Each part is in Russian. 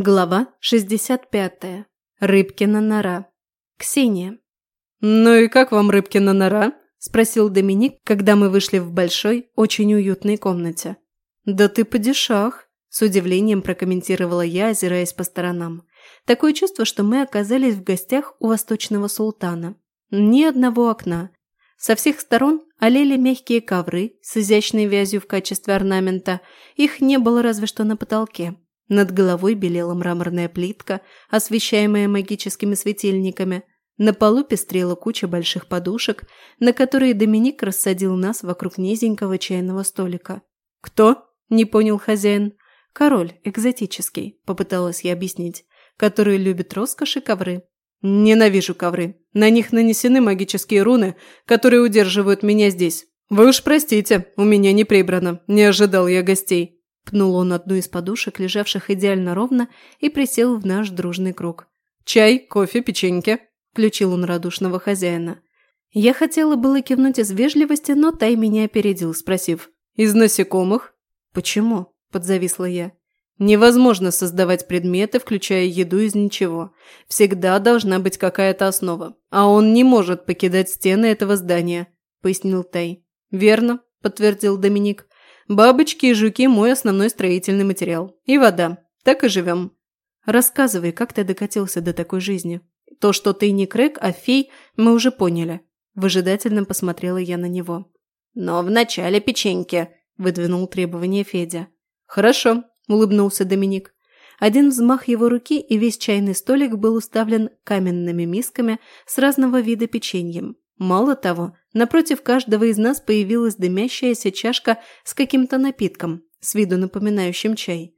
Глава 65. Рыбкина нора. Ксения. «Ну и как вам Рыбкина нора?» – спросил Доминик, когда мы вышли в большой, очень уютной комнате. «Да ты падишах!» – с удивлением прокомментировала я, озираясь по сторонам. Такое чувство, что мы оказались в гостях у восточного султана. Ни одного окна. Со всех сторон олели мягкие ковры с изящной вязью в качестве орнамента. Их не было разве что на потолке. Над головой белела мраморная плитка, освещаемая магическими светильниками. На полу пестрела куча больших подушек, на которые Доминик рассадил нас вокруг низенького чайного столика. «Кто?» – не понял хозяин. «Король, экзотический», – попыталась я объяснить, который любит роскошь и ковры. «Ненавижу ковры. На них нанесены магические руны, которые удерживают меня здесь. Вы уж простите, у меня не прибрано. Не ожидал я гостей». Пнул он одну из подушек, лежавших идеально ровно, и присел в наш дружный круг. «Чай, кофе, печеньки», – включил он радушного хозяина. Я хотела было кивнуть из вежливости, но Тай меня опередил, спросив. «Из насекомых?» «Почему?» – подзависла я. «Невозможно создавать предметы, включая еду из ничего. Всегда должна быть какая-то основа. А он не может покидать стены этого здания», – пояснил Тай. «Верно», – подтвердил Доминик. Бабочки и жуки – мой основной строительный материал. И вода. Так и живем. Рассказывай, как ты докатился до такой жизни. То, что ты не Крэк, а фей, мы уже поняли. Выжидательно посмотрела я на него. Но вначале печеньки, выдвинул требование Федя. Хорошо, улыбнулся Доминик. Один взмах его руки, и весь чайный столик был уставлен каменными мисками с разного вида печеньем. Мало того, напротив каждого из нас появилась дымящаяся чашка с каким-то напитком, с виду напоминающим чай.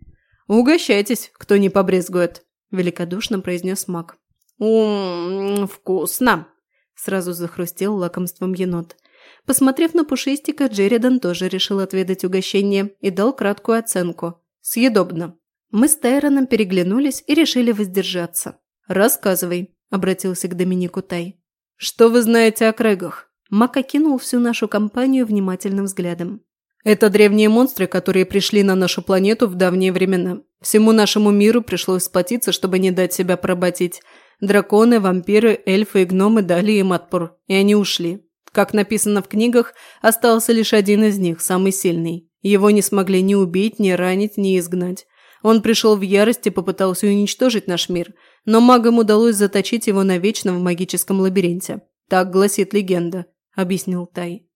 «Угощайтесь, кто не побрезгует», – великодушно произнес маг. «Ммм, вкусно!» – сразу захрустел лакомством енот. Посмотрев на пушистика, Джеридан тоже решил отведать угощение и дал краткую оценку. «Съедобно». Мы с Тайроном переглянулись и решили воздержаться. «Рассказывай», – обратился к Доминику Тай. «Что вы знаете о Крэгах?» Мак окинул всю нашу компанию внимательным взглядом. «Это древние монстры, которые пришли на нашу планету в давние времена. Всему нашему миру пришлось сплотиться, чтобы не дать себя поработить. Драконы, вампиры, эльфы и гномы дали им отпор, и они ушли. Как написано в книгах, остался лишь один из них, самый сильный. Его не смогли ни убить, ни ранить, ни изгнать. Он пришел в ярость и попытался уничтожить наш мир – но магам удалось заточить его навечно в магическом лабиринте. Так гласит легенда», – объяснил Тай.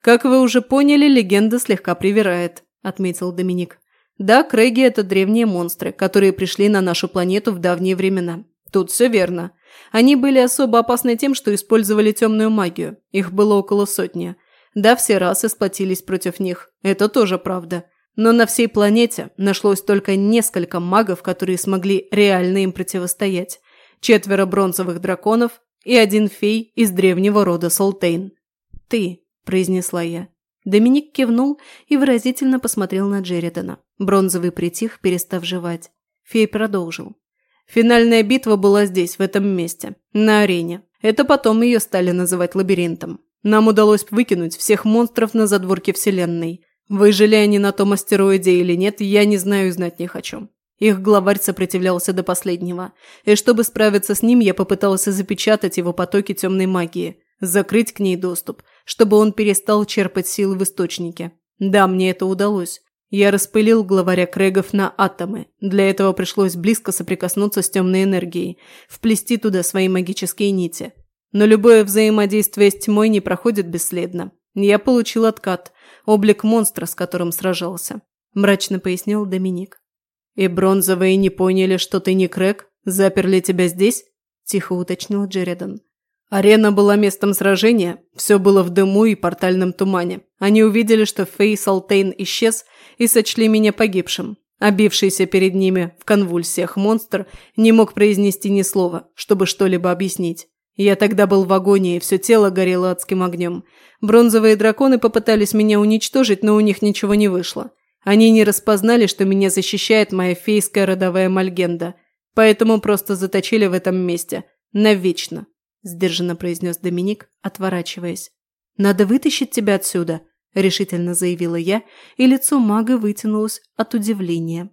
«Как вы уже поняли, легенда слегка привирает», – отметил Доминик. «Да, Крэги – это древние монстры, которые пришли на нашу планету в давние времена. Тут все верно. Они были особо опасны тем, что использовали темную магию. Их было около сотни. Да, все расы сплотились против них. Это тоже правда. Но на всей планете нашлось только несколько магов, которые смогли реально им противостоять. Четверо бронзовых драконов и один фей из древнего рода Солтейн. «Ты», – произнесла я. Доминик кивнул и выразительно посмотрел на Джеридана. Бронзовый притих, перестав жевать. Фей продолжил. Финальная битва была здесь, в этом месте, на арене. Это потом ее стали называть лабиринтом. Нам удалось выкинуть всех монстров на задворке Вселенной – Выжили они на том астероиде или нет, я не знаю и знать не хочу. Их главарь сопротивлялся до последнего, и чтобы справиться с ним, я попытался запечатать его потоки темной магии, закрыть к ней доступ, чтобы он перестал черпать силы в источнике. Да, мне это удалось. Я распылил главаря Крэгов на атомы. Для этого пришлось близко соприкоснуться с темной энергией, вплести туда свои магические нити. Но любое взаимодействие с тьмой не проходит бесследно. Я получил откат, облик монстра, с которым сражался», – мрачно пояснил Доминик. «И бронзовые не поняли, что ты не Крэк? Заперли тебя здесь?» – тихо уточнил Джеридан. Арена была местом сражения, все было в дыму и портальном тумане. Они увидели, что Фей Салтейн исчез и сочли меня погибшим. Обившийся перед ними в конвульсиях монстр не мог произнести ни слова, чтобы что-либо объяснить. Я тогда был в агонии, все тело горело адским огнем. Бронзовые драконы попытались меня уничтожить, но у них ничего не вышло. Они не распознали, что меня защищает моя фейская родовая Мальгенда. Поэтому просто заточили в этом месте. Навечно», – сдержанно произнес Доминик, отворачиваясь. «Надо вытащить тебя отсюда», – решительно заявила я, и лицо мага вытянулось от удивления.